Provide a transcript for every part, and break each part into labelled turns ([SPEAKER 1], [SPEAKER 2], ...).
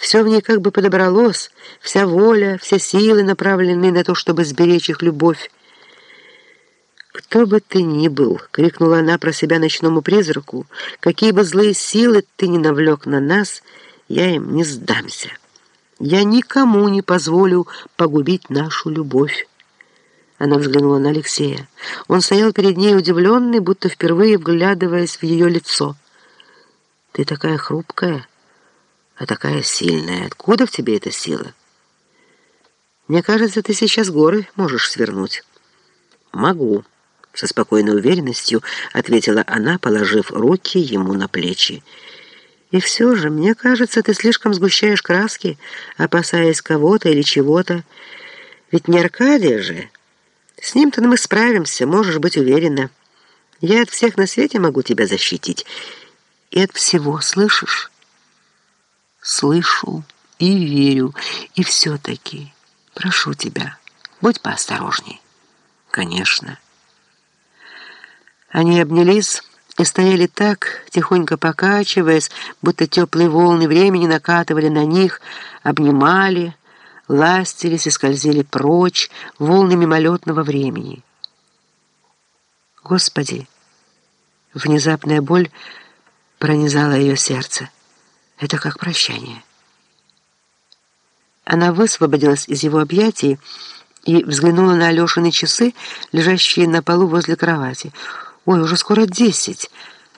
[SPEAKER 1] Все в ней как бы подобралось, вся воля, все силы направлены на то, чтобы сберечь их любовь. «Кто бы ты ни был!» — крикнула она про себя ночному призраку. «Какие бы злые силы ты ни навлек на нас, я им не сдамся. Я никому не позволю погубить нашу любовь». Она взглянула на Алексея. Он стоял перед ней удивленный, будто впервые вглядываясь в ее лицо. «Ты такая хрупкая, а такая сильная. Откуда в тебе эта сила?» «Мне кажется, ты сейчас горы можешь свернуть». «Могу». Со спокойной уверенностью ответила она, положив руки ему на плечи. «И все же, мне кажется, ты слишком сгущаешь краски, опасаясь кого-то или чего-то. Ведь не Аркадия же. С ним-то мы справимся, можешь быть уверена. Я от всех на свете могу тебя защитить. И от всего, слышишь?» «Слышу и верю, и все-таки прошу тебя, будь поосторожней». «Конечно». Они обнялись и стояли так, тихонько покачиваясь, будто теплые волны времени накатывали на них, обнимали, ластились и скользили прочь волны мимолетного времени. Господи! Внезапная боль пронизала ее сердце. Это как прощание. Она высвободилась из его объятий и взглянула на Алешины часы, лежащие на полу возле кровати — Ой, уже скоро десять,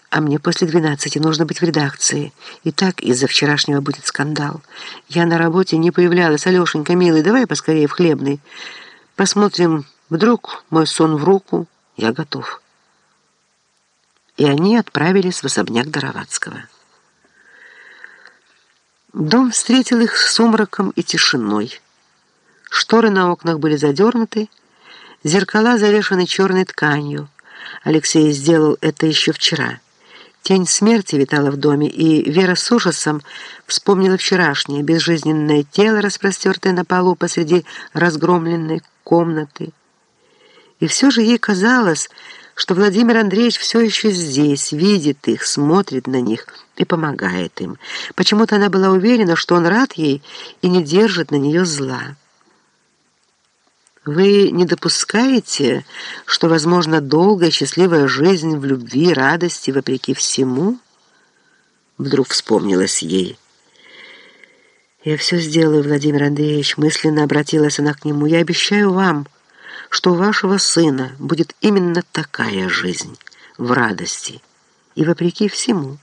[SPEAKER 1] а мне после двенадцати нужно быть в редакции. И так из-за вчерашнего будет скандал. Я на работе не появлялась. Алешенька, милый, давай поскорее в хлебный. Посмотрим, вдруг мой сон в руку. Я готов. И они отправились в особняк Доровацкого. Дом встретил их сумраком и тишиной. Шторы на окнах были задернуты, зеркала завешаны черной тканью. Алексей сделал это еще вчера. Тень смерти витала в доме, и Вера с ужасом вспомнила вчерашнее безжизненное тело, распростертое на полу посреди разгромленной комнаты. И все же ей казалось, что Владимир Андреевич все еще здесь, видит их, смотрит на них и помогает им. Почему-то она была уверена, что он рад ей и не держит на нее зла. Вы не допускаете, что возможно долгая счастливая жизнь в любви, радости, вопреки всему? Вдруг вспомнилось ей. «Я все сделаю, Владимир Андреевич», — мысленно обратилась она к нему. «Я обещаю вам, что у вашего сына будет именно такая жизнь, в радости и вопреки всему».